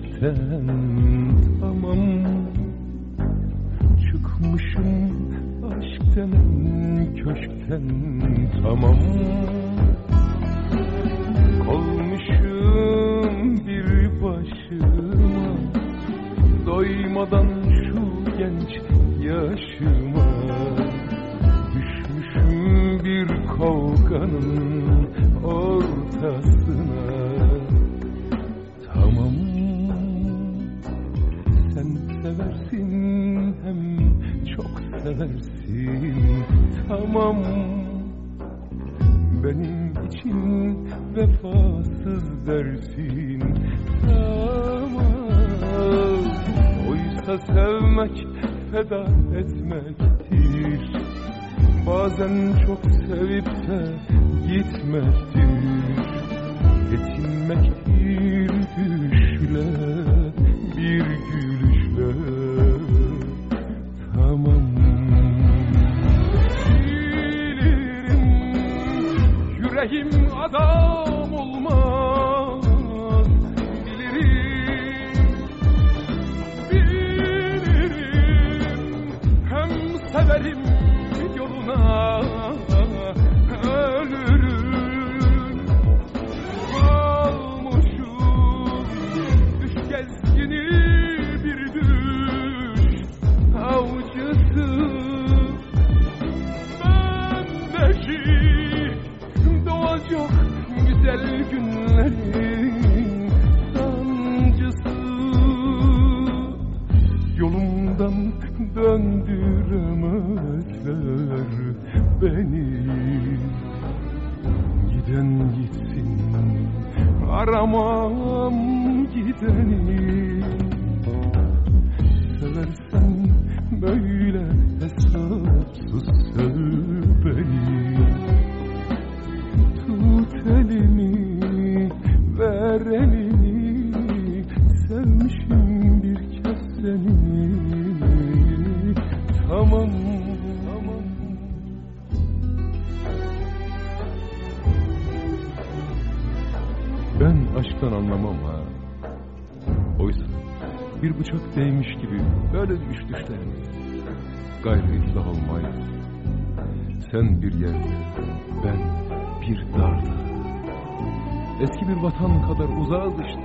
meşkten tamam. Çıkmışım aşk denen köşkten tamam. Olmuşum bir başıma. Doymadan şu genç yaşıma. Düşmüşüm bir kavganın ortasına Tamam. Benim için vefasız dersin. Tamam. Oysa sevmek feda etmektir. Bazen çok sevip de gitmektir. Yetinmektir düşle Rahim Azam. Güzel günlerin sancısı. Yolumdan döndüremezler beni. Giden gitsin aramam gideni. Seversen böyle hesapsız Tut elimi ver elini. Sevmişim bir kez seni. Tamam Ben aşktan anlamam ha. Oysa bir bıçak değmiş gibi böyle düş düşlerimiz Gayrı iflah olmayız Sen bir yerde ben bir darda Eski bir vatan kadar uzağız işte.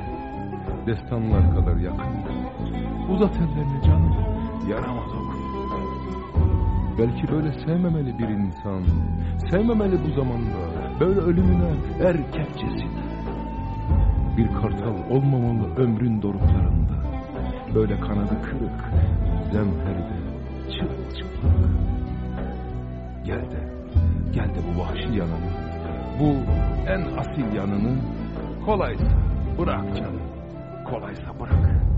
Destanlar kadar yakın. Uzat ellerini canım. Yarama dokun Belki böyle sevmemeli bir insan. Sevmemeli bu zamanda. Böyle ölümüne erkekçesine. Bir kartal olmamalı ömrün doruklarında. Böyle kanadı kırık Zemherde çırılçıplak Gel de Gel de bu vahşi yanını Bu en asil yanını Kolaysa bırak canım. Kolaysa bırak